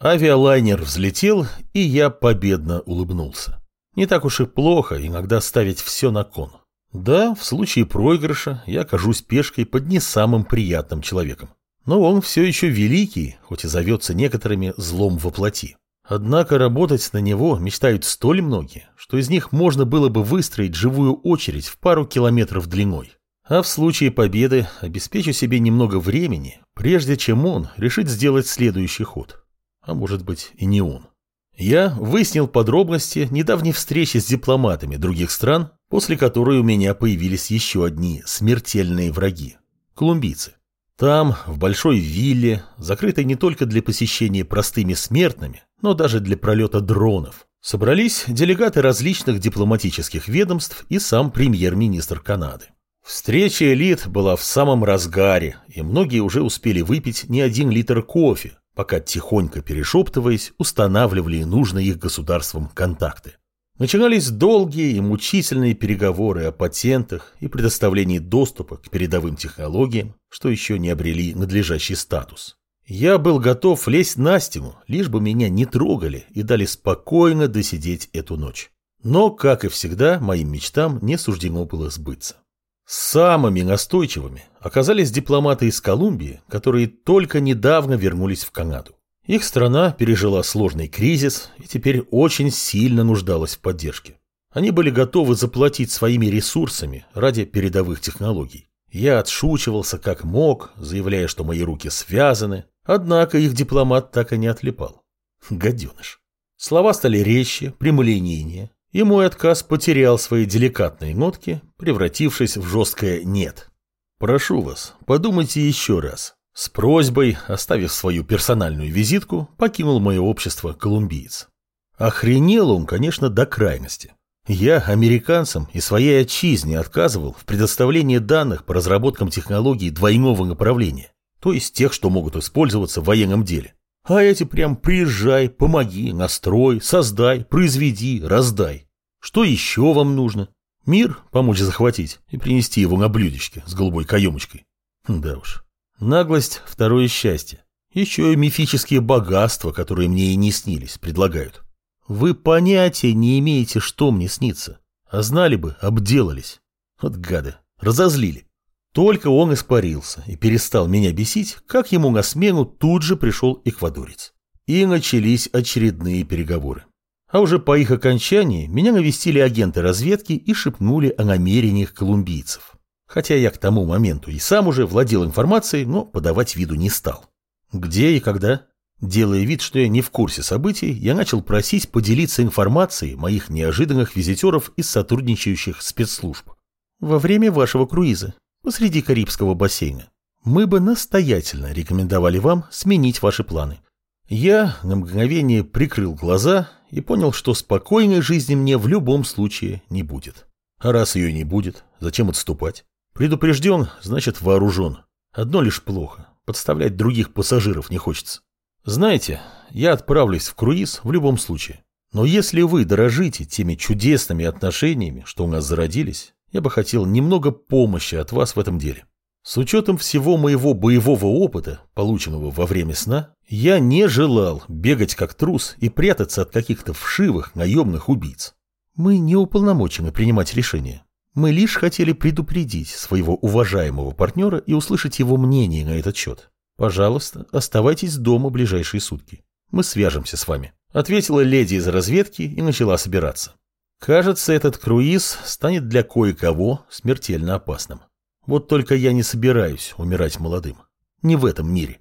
Авиалайнер взлетел, и я победно улыбнулся. Не так уж и плохо иногда ставить все на кон. Да, в случае проигрыша я окажусь пешкой под не самым приятным человеком. Но он все еще великий, хоть и зовется некоторыми злом во плоти. Однако работать на него мечтают столь многие, что из них можно было бы выстроить живую очередь в пару километров длиной. А в случае победы обеспечу себе немного времени, прежде чем он решит сделать следующий ход. А может быть и не он. Я выяснил подробности недавней встречи с дипломатами других стран, после которой у меня появились еще одни смертельные враги – колумбийцы. Там, в большой вилле, закрытой не только для посещения простыми смертными, но даже для пролета дронов, собрались делегаты различных дипломатических ведомств и сам премьер-министр Канады. Встреча элит была в самом разгаре, и многие уже успели выпить не один литр кофе, пока тихонько перешептываясь, устанавливали нужные их государствам контакты. Начинались долгие и мучительные переговоры о патентах и предоставлении доступа к передовым технологиям, что еще не обрели надлежащий статус. Я был готов лезть на стену, лишь бы меня не трогали и дали спокойно досидеть эту ночь. Но, как и всегда, моим мечтам не суждено было сбыться. Самыми настойчивыми оказались дипломаты из Колумбии, которые только недавно вернулись в Канаду. Их страна пережила сложный кризис и теперь очень сильно нуждалась в поддержке. Они были готовы заплатить своими ресурсами ради передовых технологий. Я отшучивался как мог, заявляя, что мои руки связаны, однако их дипломат так и не отлипал. Гаденыш. Слова стали резче, прямолинейнее, и мой отказ потерял свои деликатные нотки, превратившись в жесткое «нет». Прошу вас, подумайте еще раз, с просьбой, оставив свою персональную визитку, покинул мое общество колумбиец. Охренел он, конечно, до крайности. Я американцам и своей отчизне отказывал в предоставлении данных по разработкам технологий двойного направления, то есть тех, что могут использоваться в военном деле. А эти прям приезжай, помоги, настрой, создай, произведи, раздай. Что еще вам нужно? Мир помочь захватить и принести его на блюдечке с голубой каемочкой. Да уж. Наглость – второе счастье. Еще и мифические богатства, которые мне и не снились, предлагают. Вы понятия не имеете, что мне снится. А знали бы, обделались. Вот гады, разозлили. Только он испарился и перестал меня бесить, как ему на смену тут же пришел эквадорец. И начались очередные переговоры. А уже по их окончании меня навестили агенты разведки и шепнули о намерениях колумбийцев. Хотя я к тому моменту и сам уже владел информацией, но подавать виду не стал. Где и когда? Делая вид, что я не в курсе событий, я начал просить поделиться информацией моих неожиданных визитеров из сотрудничающих спецслужб. Во время вашего круиза, посреди Карибского бассейна, мы бы настоятельно рекомендовали вам сменить ваши планы. Я на мгновение прикрыл глаза и понял, что спокойной жизни мне в любом случае не будет. А раз ее не будет, зачем отступать? Предупрежден, значит вооружен. Одно лишь плохо. Подставлять других пассажиров не хочется. Знаете, я отправлюсь в круиз в любом случае. Но если вы дорожите теми чудесными отношениями, что у нас зародились, я бы хотел немного помощи от вас в этом деле. С учетом всего моего боевого опыта, полученного во время сна, я не желал бегать как трус и прятаться от каких-то вшивых наемных убийц. Мы не уполномочены принимать решения. Мы лишь хотели предупредить своего уважаемого партнера и услышать его мнение на этот счет. Пожалуйста, оставайтесь дома ближайшие сутки. Мы свяжемся с вами. Ответила леди из разведки и начала собираться. Кажется, этот круиз станет для кое-кого смертельно опасным. Вот только я не собираюсь умирать молодым. Не в этом мире.